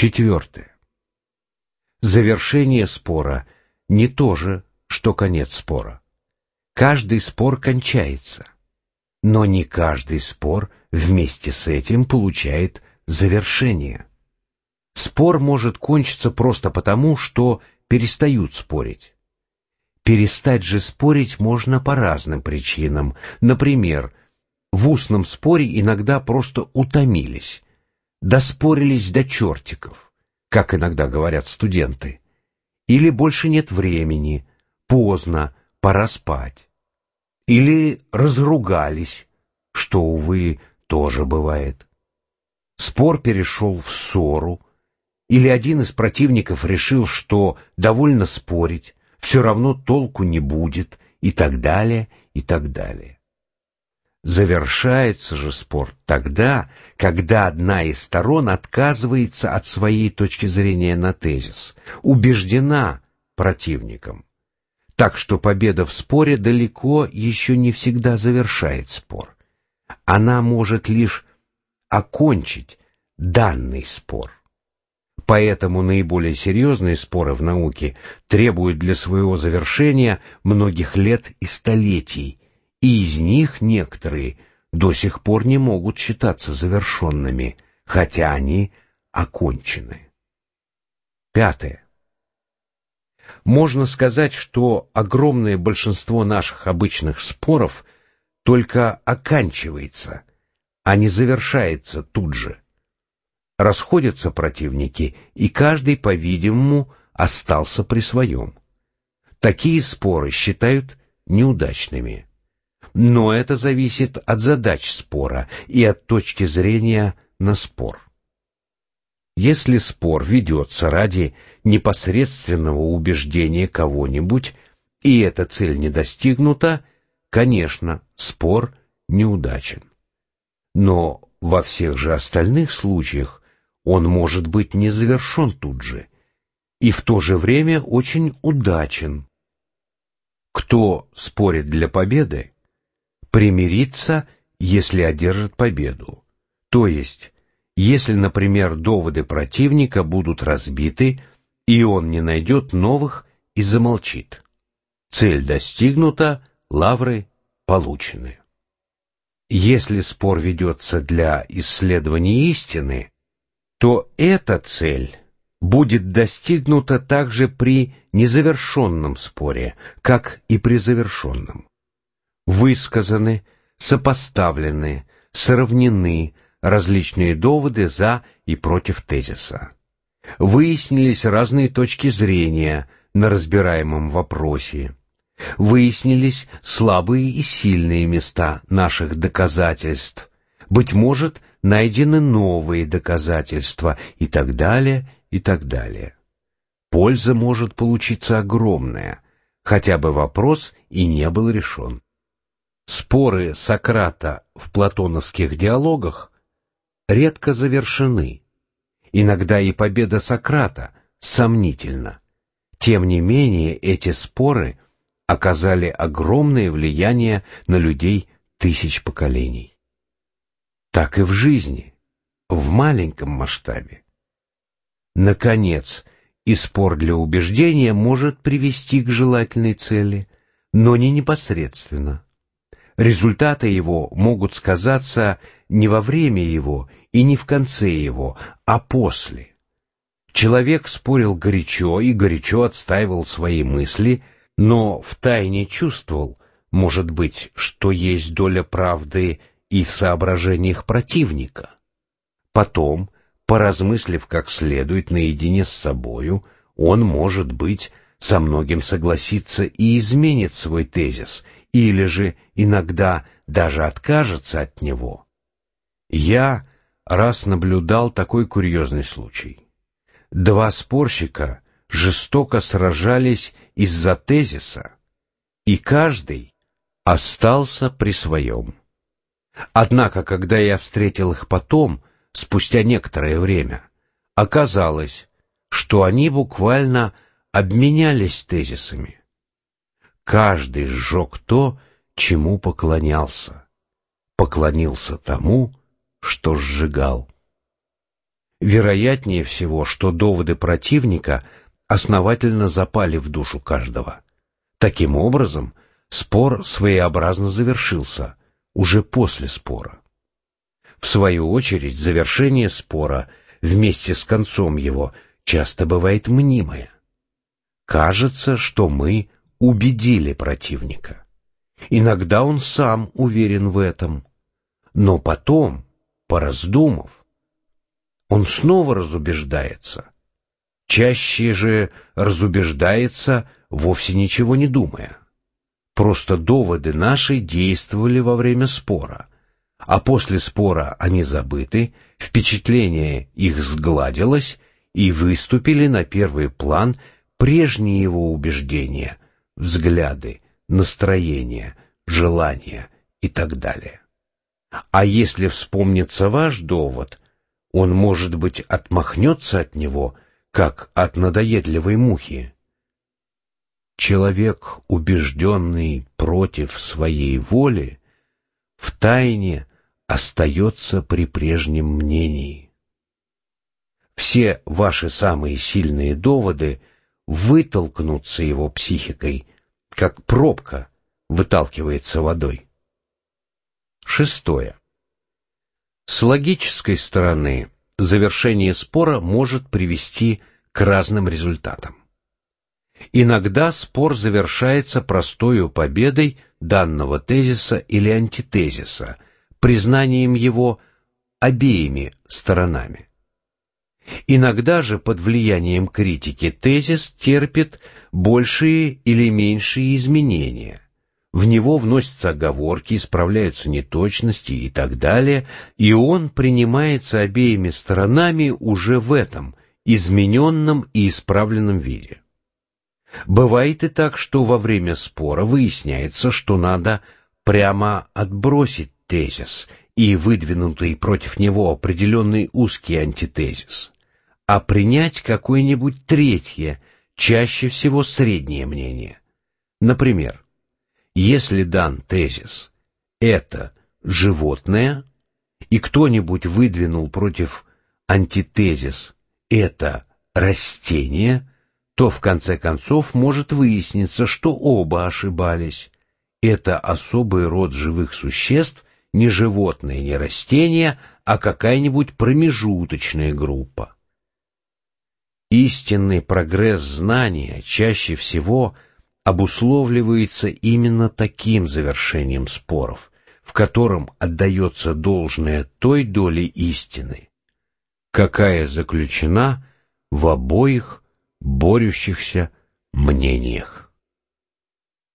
Четвертое. Завершение спора не то же, что конец спора. Каждый спор кончается, но не каждый спор вместе с этим получает завершение. Спор может кончиться просто потому, что перестают спорить. Перестать же спорить можно по разным причинам. Например, в устном споре иногда просто утомились, доспорились до чертиков, как иногда говорят студенты. Или больше нет времени, поздно, пора спать. Или разругались, что, увы, тоже бывает. Спор перешел в ссору, или один из противников решил, что довольно спорить, все равно толку не будет, и так далее, и так далее. Завершается же спор тогда, когда одна из сторон отказывается от своей точки зрения на тезис, убеждена противником. Так что победа в споре далеко еще не всегда завершает спор. Она может лишь окончить данный спор. Поэтому наиболее серьезные споры в науке требуют для своего завершения многих лет и столетий, и из них некоторые до сих пор не могут считаться завершенными, хотя они окончены. Пятое. Можно сказать, что огромное большинство наших обычных споров только оканчивается, а не завершается тут же. Расходятся противники, и каждый, по-видимому, остался при своем. Такие споры считают неудачными. Но это зависит от задач спора и от точки зрения на спор. Если спор ведется ради непосредственного убеждения кого-нибудь, и эта цель не достигнута, конечно, спор неудачен. Но во всех же остальных случаях он может быть не завершен тут же, и в то же время очень удачен. Кто спорит для победы, примириться, если одержит победу. То есть, если, например, доводы противника будут разбиты, и он не найдет новых и замолчит. Цель достигнута, лавры получены. Если спор ведется для исследования истины, то эта цель будет достигнута также при незавершенном споре, как и при завершенном высказаны, сопоставлены, сравнены различные доводы за и против тезиса. Выяснились разные точки зрения на разбираемом вопросе. Выяснились слабые и сильные места наших доказательств. Быть может, найдены новые доказательства и так далее, и так далее. Польза может получиться огромная, хотя бы вопрос и не был решен. Споры Сократа в платоновских диалогах редко завершены. Иногда и победа Сократа сомнительна. Тем не менее, эти споры оказали огромное влияние на людей тысяч поколений. Так и в жизни, в маленьком масштабе. Наконец, и спор для убеждения может привести к желательной цели, но не непосредственно. Результаты его могут сказаться не во время его и не в конце его, а после. Человек спорил горячо и горячо отстаивал свои мысли, но втайне чувствовал, может быть, что есть доля правды и в соображениях противника. Потом, поразмыслив как следует наедине с собою, он, может быть, со многим согласится и изменит свой тезис – или же иногда даже откажется от него. Я раз наблюдал такой курьезный случай. Два спорщика жестоко сражались из-за тезиса, и каждый остался при своем. Однако, когда я встретил их потом, спустя некоторое время, оказалось, что они буквально обменялись тезисами. Каждый сжег то, чему поклонялся. Поклонился тому, что сжигал. Вероятнее всего, что доводы противника основательно запали в душу каждого. Таким образом, спор своеобразно завершился, уже после спора. В свою очередь, завершение спора вместе с концом его часто бывает мнимое. Кажется, что мы убедили противника. Иногда он сам уверен в этом. Но потом, пораздумав, он снова разубеждается. Чаще же разубеждается, вовсе ничего не думая. Просто доводы наши действовали во время спора, а после спора они забыты, впечатление их сгладилось и выступили на первый план прежние его убеждения, взгляды, настроения, желания и так далее. А если вспомнится ваш довод, он, может быть, отмахнется от него, как от надоедливой мухи. Человек, убежденный против своей воли, в тайне остается при прежнем мнении. Все ваши самые сильные доводы вытолкнутся его психикой, как пробка выталкивается водой. Шестое. С логической стороны завершение спора может привести к разным результатам. Иногда спор завершается простою победой данного тезиса или антитезиса, признанием его обеими сторонами. Иногда же под влиянием критики тезис терпит большие или меньшие изменения – в него вносятся оговорки, исправляются неточности и так далее, и он принимается обеими сторонами уже в этом, измененном и исправленном виде. Бывает и так, что во время спора выясняется, что надо прямо отбросить тезис и выдвинутый против него определенный узкий антитезис, а принять какое-нибудь третье, чаще всего среднее мнение. Например, если дан тезис «это животное», и кто-нибудь выдвинул против антитезис «это растение», то в конце концов может выясниться, что оба ошибались. Это особый род живых существ, не животное, не растение, а какая-нибудь промежуточная группа. Истинный прогресс знания чаще всего – обусловливается именно таким завершением споров, в котором отдается должное той доле истины, какая заключена в обоих борющихся мнениях.